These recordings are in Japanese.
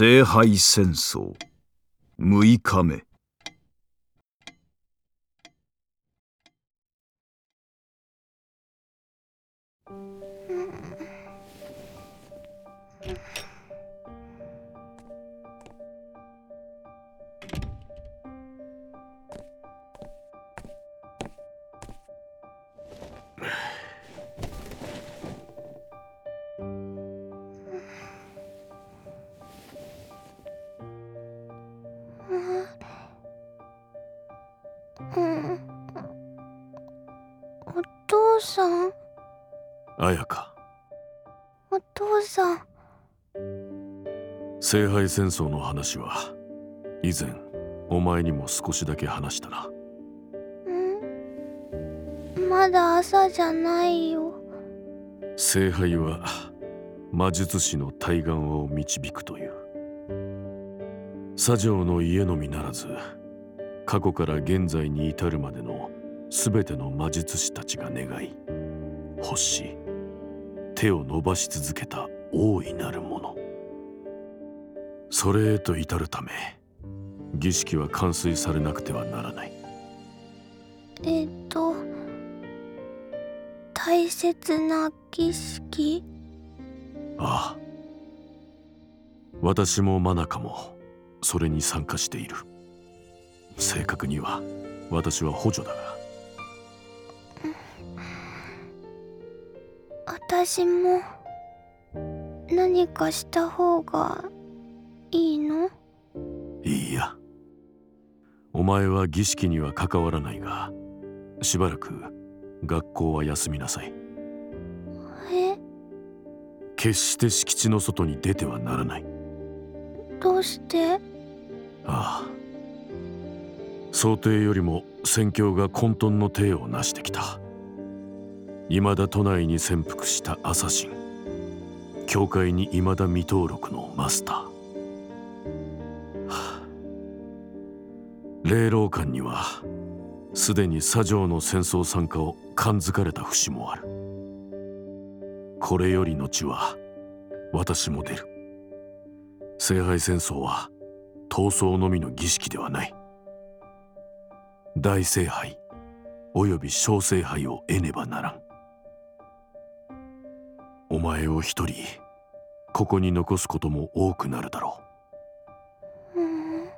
聖杯戦争。6日目。うん。お父さん？綾香。お父さん。聖杯戦争の話は以前お前にも少しだけ話したな。ん。まだ朝じゃないよ。聖杯は魔術師の対岸を導くという。左城の家のみならず過去から現在に至るまでの全ての魔術師たちが願い欲し手を伸ばし続けた大いなるもの。それへと至るため儀式は完遂されなくてはならない。えっと大切な儀式？ああ。私もマナカもそれに参加している正確には私は補助だが。私も何かした方がいいの？いいや。お前は儀式には関わらないがしばらく学校は休みなさい。え？決して敷地の外に出てはならない。どうして？ああ想定よりも戦況が混沌の体を成してきた。未だ都内に潜伏したアサシン。教会に未だ未登録のマスター、はあ、霊老館にはすでに左上の戦争参加を感づかれた節もある。これより後は私も出る。聖杯戦争は闘争のみの儀式ではない。大聖杯および小聖杯を得ねばならん。お前を一人ここに残すことも多くなるだろう。うん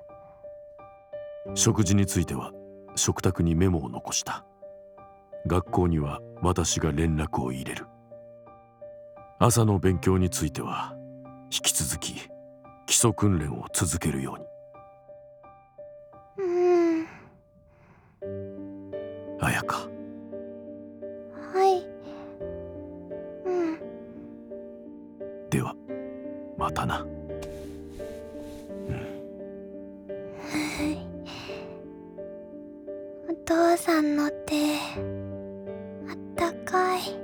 食事については食卓にメモを残した。学校には私が連絡を入れる。朝の勉強については引き続き基礎訓練を続けるように。綾香。はい。うん。ではまたな、うん、お父さんの手あったかい。